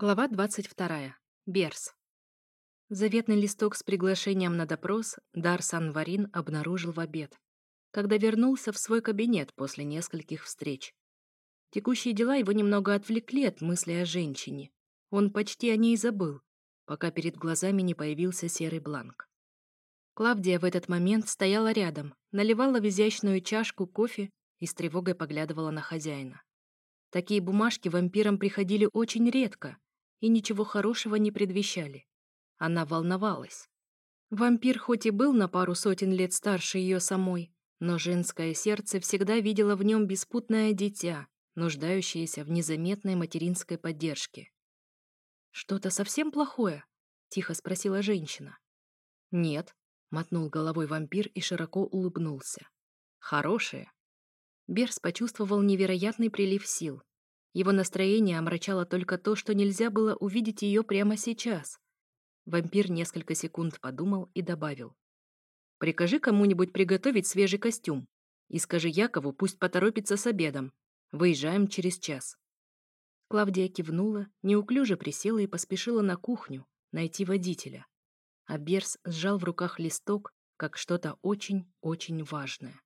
Глава 22. Берс. Заветный листок с приглашением на допрос Дар Санварин обнаружил в обед, когда вернулся в свой кабинет после нескольких встреч. Текущие дела его немного отвлекли от мысли о женщине. Он почти о ней забыл, пока перед глазами не появился серый бланк. Клавдия в этот момент стояла рядом, наливала в изящную чашку кофе и с тревогой поглядывала на хозяина. Такие бумажки вампирам приходили очень редко, и ничего хорошего не предвещали. Она волновалась. Вампир хоть и был на пару сотен лет старше ее самой, но женское сердце всегда видело в нем беспутное дитя, нуждающееся в незаметной материнской поддержке. «Что-то совсем плохое?» — тихо спросила женщина. «Нет», — мотнул головой вампир и широко улыбнулся. «Хорошее». Берс почувствовал невероятный прилив сил. Его настроение омрачало только то, что нельзя было увидеть ее прямо сейчас. Вампир несколько секунд подумал и добавил. «Прикажи кому-нибудь приготовить свежий костюм и скажи Якову, пусть поторопится с обедом. Выезжаем через час». Клавдия кивнула, неуклюже присела и поспешила на кухню найти водителя. А Берс сжал в руках листок, как что-то очень-очень важное.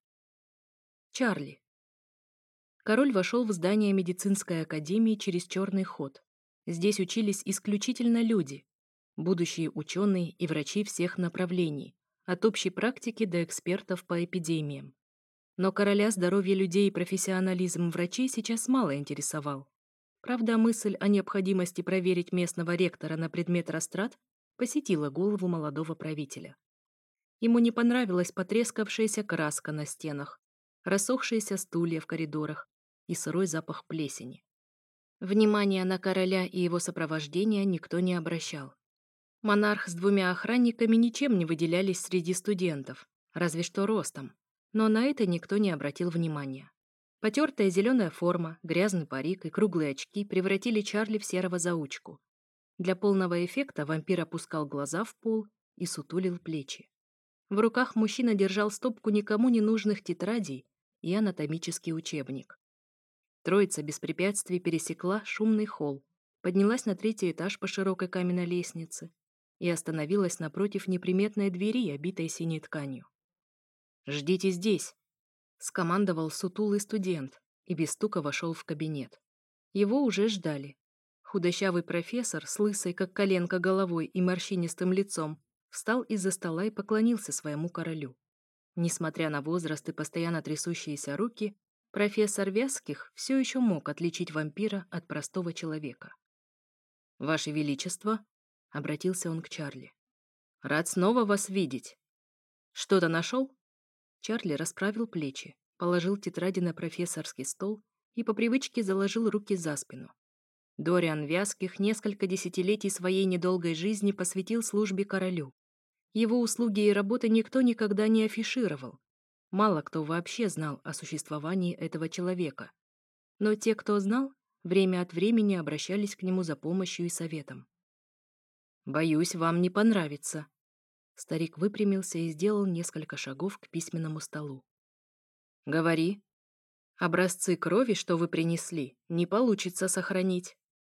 Чарли. Король вошел в здание медицинской академии через черный ход. Здесь учились исключительно люди, будущие ученые и врачи всех направлений, от общей практики до экспертов по эпидемиям. Но короля здоровья людей и профессионализм врачей сейчас мало интересовал. Правда, мысль о необходимости проверить местного ректора на предмет растрат посетила голову молодого правителя. Ему не понравилась потрескавшаяся краска на стенах, рассохшиеся стулья в коридорах, и сырой запах плесени. Внимания на короля и его сопровождение никто не обращал. Монарх с двумя охранниками ничем не выделялись среди студентов, разве что ростом, но на это никто не обратил внимания. Потертая зеленая форма, грязный парик и круглые очки превратили Чарли в серого заучку. Для полного эффекта вампир опускал глаза в пол и сутулил плечи. В руках мужчина держал стопку никому не нужных тетрадей и анатомический учебник. Троица без препятствий пересекла шумный холл, поднялась на третий этаж по широкой каменной лестнице и остановилась напротив неприметной двери, обитой синей тканью. «Ждите здесь!» — скомандовал сутулый студент и без стука вошел в кабинет. Его уже ждали. Худощавый профессор с лысой, как коленка, головой и морщинистым лицом встал из-за стола и поклонился своему королю. Несмотря на возраст и постоянно трясущиеся руки, Профессор Вязких все еще мог отличить вампира от простого человека. «Ваше Величество», — обратился он к Чарли, — «рад снова вас видеть. Что-то нашел?» Чарли расправил плечи, положил тетради на профессорский стол и по привычке заложил руки за спину. Дориан Вязких несколько десятилетий своей недолгой жизни посвятил службе королю. Его услуги и работы никто никогда не афишировал, Мало кто вообще знал о существовании этого человека. Но те, кто знал, время от времени обращались к нему за помощью и советом. «Боюсь, вам не понравится». Старик выпрямился и сделал несколько шагов к письменному столу. «Говори. Образцы крови, что вы принесли, не получится сохранить.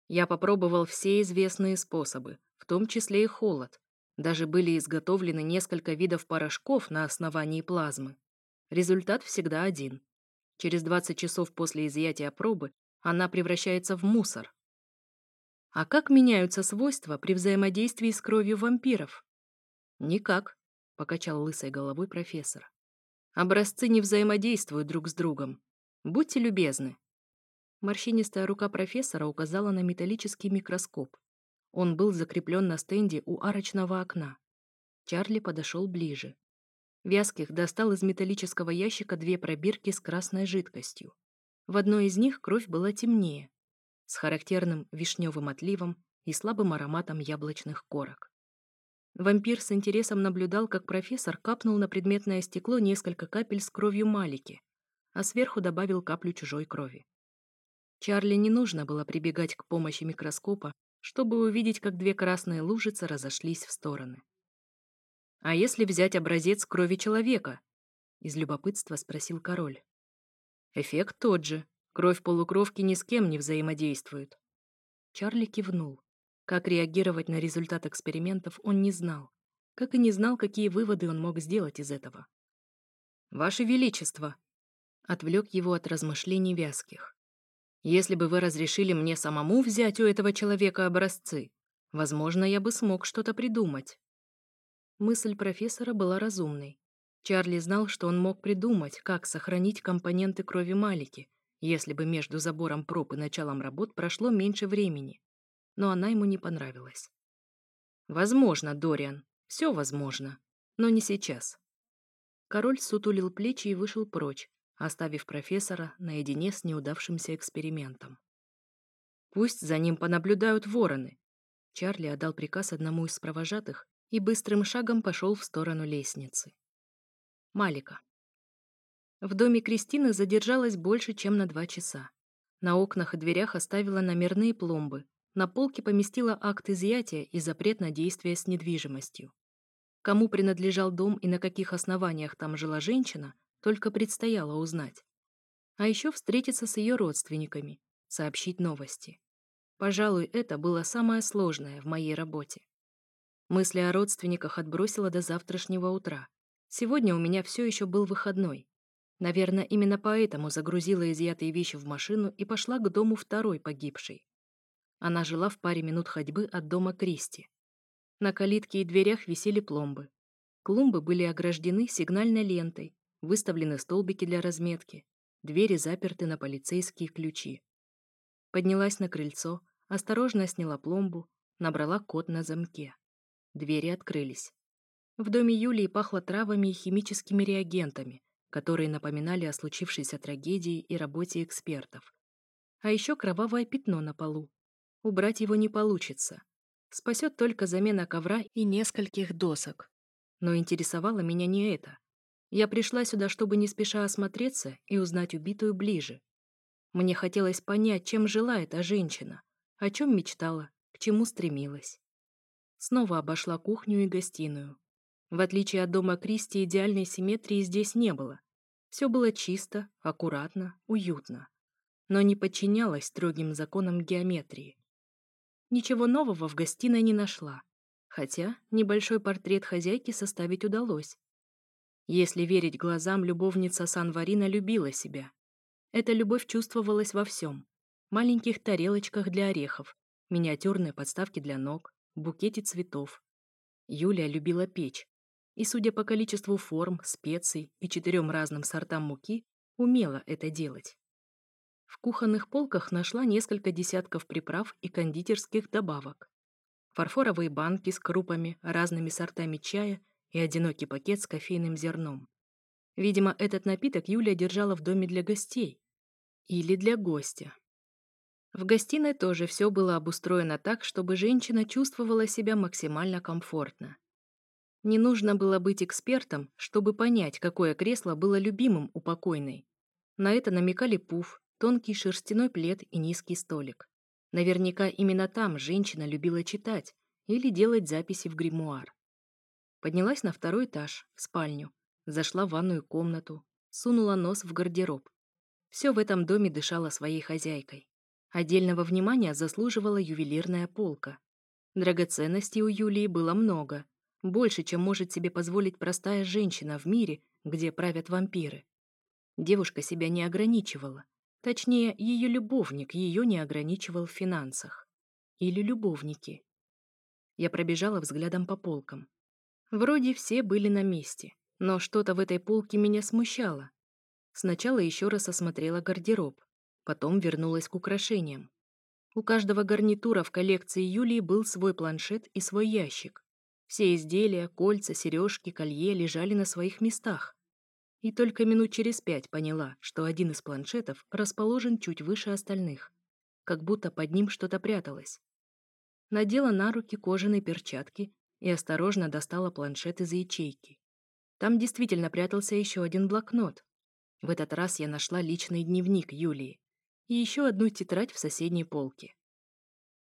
Я попробовал все известные способы, в том числе и холод. Даже были изготовлены несколько видов порошков на основании плазмы. Результат всегда один. Через 20 часов после изъятия пробы она превращается в мусор. А как меняются свойства при взаимодействии с кровью вампиров? Никак, покачал лысой головой профессор. Образцы не взаимодействуют друг с другом. Будьте любезны. Морщинистая рука профессора указала на металлический микроскоп. Он был закреплен на стенде у арочного окна. Чарли подошел ближе. Вязких достал из металлического ящика две пробирки с красной жидкостью. В одной из них кровь была темнее, с характерным вишневым отливом и слабым ароматом яблочных корок. Вампир с интересом наблюдал, как профессор капнул на предметное стекло несколько капель с кровью Малики, а сверху добавил каплю чужой крови. Чарли не нужно было прибегать к помощи микроскопа, чтобы увидеть, как две красные лужицы разошлись в стороны. «А если взять образец крови человека?» — из любопытства спросил король. «Эффект тот же. Кровь полукровки ни с кем не взаимодействует». Чарли кивнул. Как реагировать на результат экспериментов он не знал. Как и не знал, какие выводы он мог сделать из этого. «Ваше Величество!» Отвлек его от размышлений вязких. «Если бы вы разрешили мне самому взять у этого человека образцы, возможно, я бы смог что-то придумать». Мысль профессора была разумной. Чарли знал, что он мог придумать, как сохранить компоненты крови Малики, если бы между забором проб и началом работ прошло меньше времени. Но она ему не понравилась. «Возможно, Дориан, все возможно, но не сейчас». Король сутулил плечи и вышел прочь, оставив профессора наедине с неудавшимся экспериментом. «Пусть за ним понаблюдают вороны». Чарли отдал приказ одному из провожатых и быстрым шагом пошел в сторону лестницы. Малика. В доме Кристины задержалась больше, чем на два часа. На окнах и дверях оставила номерные пломбы, на полке поместила акт изъятия и запрет на действие с недвижимостью. Кому принадлежал дом и на каких основаниях там жила женщина, только предстояло узнать. А еще встретиться с ее родственниками, сообщить новости. Пожалуй, это было самое сложное в моей работе. Мысли о родственниках отбросила до завтрашнего утра. Сегодня у меня все еще был выходной. Наверное, именно поэтому загрузила изъятые вещи в машину и пошла к дому второй погибшей. Она жила в паре минут ходьбы от дома Кристи. На калитке и дверях висели пломбы. Клумбы были ограждены сигнальной лентой, выставлены столбики для разметки, двери заперты на полицейские ключи. Поднялась на крыльцо, осторожно сняла пломбу, набрала код на замке. Двери открылись. В доме Юлии пахло травами и химическими реагентами, которые напоминали о случившейся трагедии и работе экспертов. А еще кровавое пятно на полу. Убрать его не получится. Спасет только замена ковра и нескольких досок. Но интересовало меня не это. Я пришла сюда, чтобы не спеша осмотреться и узнать убитую ближе. Мне хотелось понять, чем жила эта женщина, о чем мечтала, к чему стремилась. Снова обошла кухню и гостиную. В отличие от дома Кристи, идеальной симметрии здесь не было. Все было чисто, аккуратно, уютно. Но не подчинялось строгим законам геометрии. Ничего нового в гостиной не нашла. Хотя небольшой портрет хозяйки составить удалось. Если верить глазам, любовница Санварина любила себя. Эта любовь чувствовалась во всем. Маленьких тарелочках для орехов, миниатюрной подставке для ног, букете цветов. Юлия любила печь, и, судя по количеству форм, специй и четырем разным сортам муки, умела это делать. В кухонных полках нашла несколько десятков приправ и кондитерских добавок. Фарфоровые банки с крупами, разными сортами чая и одинокий пакет с кофейным зерном. Видимо, этот напиток Юлия держала в доме для гостей. Или для гостя. В гостиной тоже все было обустроено так, чтобы женщина чувствовала себя максимально комфортно. Не нужно было быть экспертом, чтобы понять, какое кресло было любимым у покойной. На это намекали пуф, тонкий шерстяной плед и низкий столик. Наверняка именно там женщина любила читать или делать записи в гримуар. Поднялась на второй этаж, в спальню, зашла в ванную комнату, сунула нос в гардероб. Все в этом доме дышало своей хозяйкой. Отдельного внимания заслуживала ювелирная полка. Драгоценностей у Юлии было много, больше, чем может себе позволить простая женщина в мире, где правят вампиры. Девушка себя не ограничивала. Точнее, ее любовник ее не ограничивал в финансах. Или любовники. Я пробежала взглядом по полкам. Вроде все были на месте, но что-то в этой полке меня смущало. Сначала еще раз осмотрела гардероб, потом вернулась к украшениям. У каждого гарнитура в коллекции Юлии был свой планшет и свой ящик. Все изделия, кольца, сережки, колье лежали на своих местах. И только минут через пять поняла, что один из планшетов расположен чуть выше остальных, как будто под ним что-то пряталось. Надела на руки кожаные перчатки и осторожно достала планшет из ячейки. Там действительно прятался еще один блокнот. В этот раз я нашла личный дневник Юлии и еще одну тетрадь в соседней полке.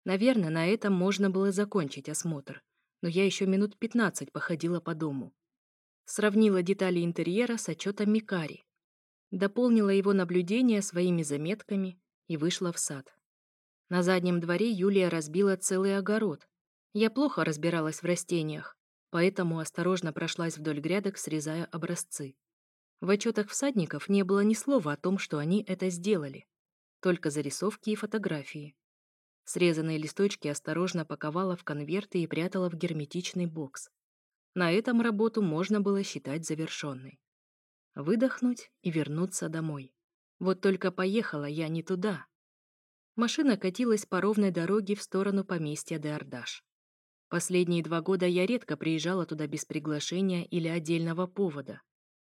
Наверное, на этом можно было закончить осмотр, но я еще минут пятнадцать походила по дому. Сравнила детали интерьера с отчетом Микари. Дополнила его наблюдения своими заметками и вышла в сад. На заднем дворе Юлия разбила целый огород. Я плохо разбиралась в растениях, поэтому осторожно прошлась вдоль грядок, срезая образцы. В отчетах всадников не было ни слова о том, что они это сделали. Только зарисовки и фотографии. Срезанные листочки осторожно паковала в конверты и прятала в герметичный бокс. На этом работу можно было считать завершенной. Выдохнуть и вернуться домой. Вот только поехала я не туда. Машина катилась по ровной дороге в сторону поместья Деордаш. Последние два года я редко приезжала туда без приглашения или отдельного повода.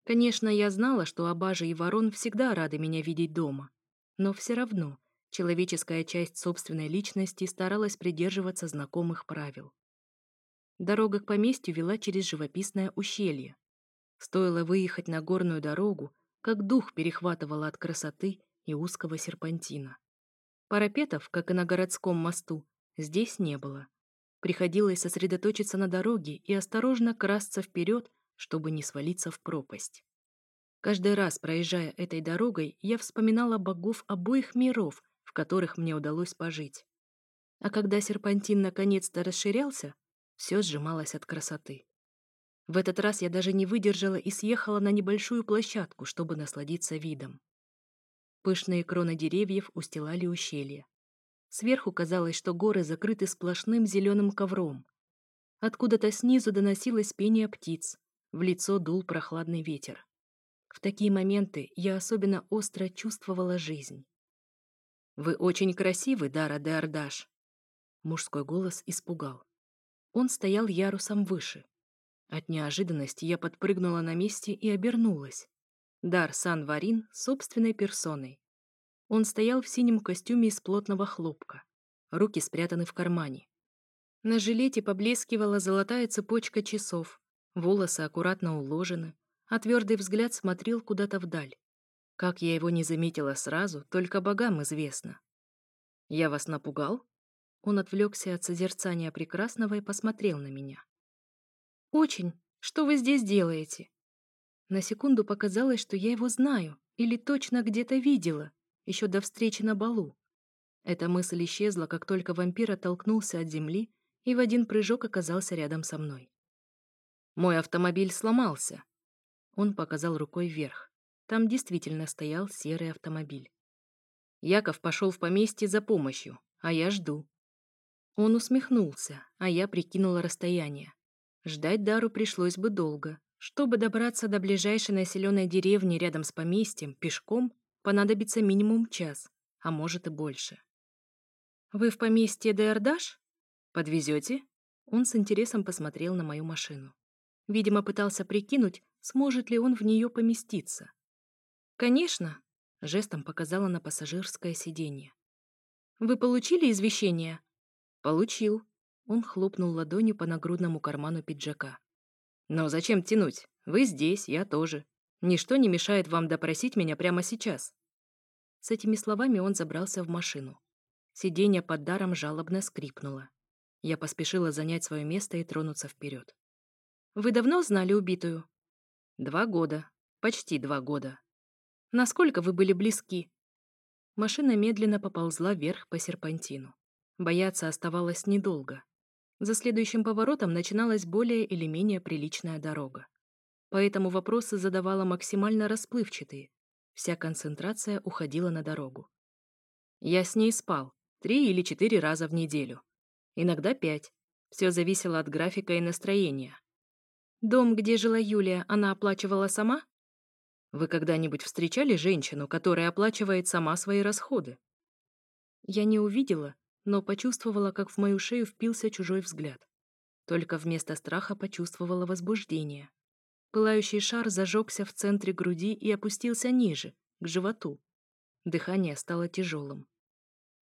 Конечно, я знала, что Абажа и Ворон всегда рады меня видеть дома. Но все равно человеческая часть собственной личности старалась придерживаться знакомых правил. Дорога к поместью вела через живописное ущелье. Стоило выехать на горную дорогу, как дух перехватывало от красоты и узкого серпантина. Парапетов, как и на городском мосту, здесь не было. Приходилось сосредоточиться на дороге и осторожно красться вперед, чтобы не свалиться в пропасть. Каждый раз, проезжая этой дорогой, я вспоминала богов обоих миров, в которых мне удалось пожить. А когда серпантин наконец-то расширялся, все сжималось от красоты. В этот раз я даже не выдержала и съехала на небольшую площадку, чтобы насладиться видом. Пышные кроны деревьев устилали ущелье. Сверху казалось, что горы закрыты сплошным зеленым ковром. Откуда-то снизу доносилось пение птиц, в лицо дул прохладный ветер. В такие моменты я особенно остро чувствовала жизнь. «Вы очень красивы, Дара де Ардаш!» Мужской голос испугал. Он стоял ярусом выше. От неожиданности я подпрыгнула на месте и обернулась. Дар Сан-Варин собственной персоной. Он стоял в синем костюме из плотного хлопка. Руки спрятаны в кармане. На жилете поблескивала золотая цепочка часов. Волосы аккуратно уложены, а твердый взгляд смотрел куда-то вдаль. Как я его не заметила сразу, только богам известно. «Я вас напугал?» Он отвлекся от созерцания прекрасного и посмотрел на меня. «Очень. Что вы здесь делаете?» На секунду показалось, что я его знаю или точно где-то видела, еще до встречи на балу. Эта мысль исчезла, как только вампир оттолкнулся от земли и в один прыжок оказался рядом со мной. «Мой автомобиль сломался». Он показал рукой вверх. Там действительно стоял серый автомобиль. Яков пошел в поместье за помощью, а я жду. Он усмехнулся, а я прикинула расстояние. Ждать Дару пришлось бы долго. Чтобы добраться до ближайшей населенной деревни рядом с поместьем пешком, понадобится минимум час, а может и больше. «Вы в поместье Деордаш? Подвезете?» Он с интересом посмотрел на мою машину. Видимо, пытался прикинуть, сможет ли он в нее поместиться. «Конечно», — жестом показала на пассажирское сиденье. «Вы получили извещение?» «Получил». Он хлопнул ладонью по нагрудному карману пиджака. «Но зачем тянуть? Вы здесь, я тоже. Ничто не мешает вам допросить меня прямо сейчас». С этими словами он забрался в машину. Сиденье под даром жалобно скрипнуло. Я поспешила занять свое место и тронуться вперед. «Вы давно знали убитую?» «Два года. Почти два года». «Насколько вы были близки?» Машина медленно поползла вверх по серпантину. Бояться оставалось недолго. За следующим поворотом начиналась более или менее приличная дорога. Поэтому вопросы задавала максимально расплывчатые. Вся концентрация уходила на дорогу. Я с ней спал три или четыре раза в неделю. Иногда пять. Все зависело от графика и настроения. Дом, где жила Юлия, она оплачивала сама? Вы когда-нибудь встречали женщину, которая оплачивает сама свои расходы? Я не увидела, но почувствовала, как в мою шею впился чужой взгляд. Только вместо страха почувствовала возбуждение. Пылающий шар зажегся в центре груди и опустился ниже, к животу. Дыхание стало тяжелым.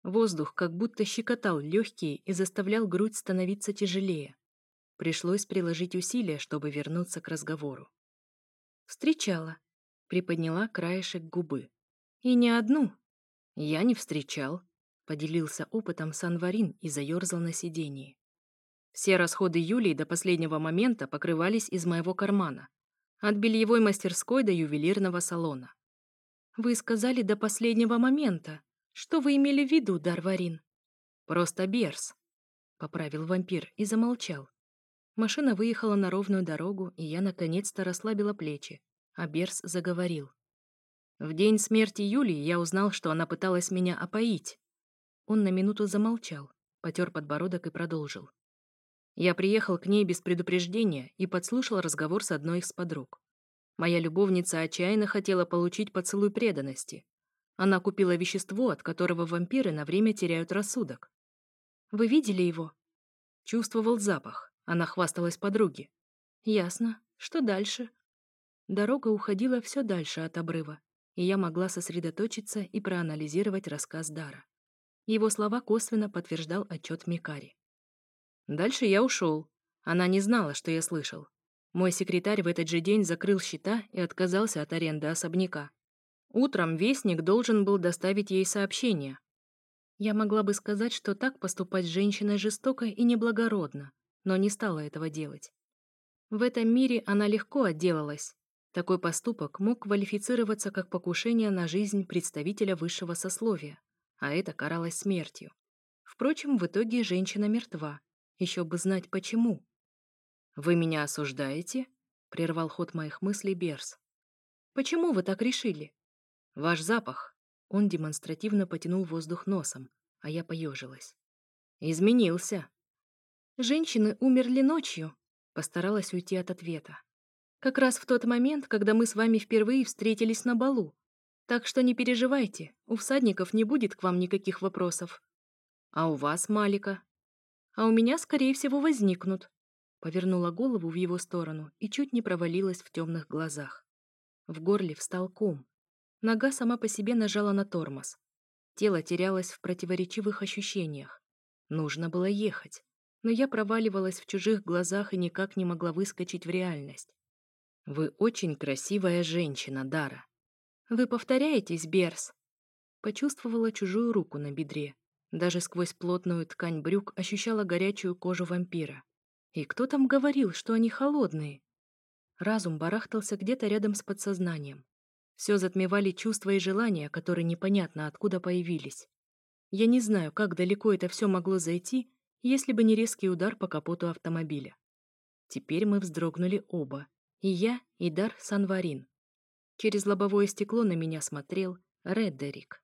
Воздух как будто щекотал легкие и заставлял грудь становиться тяжелее. Пришлось приложить усилия, чтобы вернуться к разговору. «Встречала», — приподняла краешек губы. «И не одну. Я не встречал», Поделился опытом Санварин и заерзал на сидении. Все расходы Юлии до последнего момента покрывались из моего кармана. От бельевой мастерской до ювелирного салона. «Вы сказали до последнего момента. Что вы имели в виду, Дарварин?» Просто Берс», — поправил вампир и замолчал. Машина выехала на ровную дорогу, и я наконец-то расслабила плечи, а Берс заговорил. В день смерти Юлии я узнал, что она пыталась меня опоить. Он на минуту замолчал, потер подбородок и продолжил. Я приехал к ней без предупреждения и подслушал разговор с одной из подруг. Моя любовница отчаянно хотела получить поцелуй преданности. Она купила вещество, от которого вампиры на время теряют рассудок. Вы видели его? Чувствовал запах. Она хвасталась подруге. Ясно. Что дальше? Дорога уходила все дальше от обрыва, и я могла сосредоточиться и проанализировать рассказ Дара. Его слова косвенно подтверждал отчет Микари. Дальше я ушел. Она не знала, что я слышал. Мой секретарь в этот же день закрыл счета и отказался от аренды особняка. Утром вестник должен был доставить ей сообщение. Я могла бы сказать, что так поступать с женщиной жестоко и неблагородно, но не стала этого делать. В этом мире она легко отделалась. Такой поступок мог квалифицироваться как покушение на жизнь представителя высшего сословия, а это каралось смертью. Впрочем, в итоге женщина мертва, еще бы знать почему. «Вы меня осуждаете?» — прервал ход моих мыслей Берс. «Почему вы так решили?» «Ваш запах». Он демонстративно потянул воздух носом, а я поежилась. «Изменился». «Женщины умерли ночью», — постаралась уйти от ответа. «Как раз в тот момент, когда мы с вами впервые встретились на балу. Так что не переживайте, у всадников не будет к вам никаких вопросов». «А у вас, Малика?» а у меня, скорее всего, возникнут. Повернула голову в его сторону и чуть не провалилась в темных глазах. В горле встал ком. Нога сама по себе нажала на тормоз. Тело терялось в противоречивых ощущениях. Нужно было ехать. Но я проваливалась в чужих глазах и никак не могла выскочить в реальность. «Вы очень красивая женщина, Дара». «Вы повторяетесь, Берс?» Почувствовала чужую руку на бедре. Даже сквозь плотную ткань брюк ощущала горячую кожу вампира. И кто там говорил, что они холодные? Разум барахтался где-то рядом с подсознанием. Все затмевали чувства и желания, которые непонятно откуда появились. Я не знаю, как далеко это все могло зайти, если бы не резкий удар по капоту автомобиля. Теперь мы вздрогнули оба. И я, и Дар Санварин. Через лобовое стекло на меня смотрел Реддерик.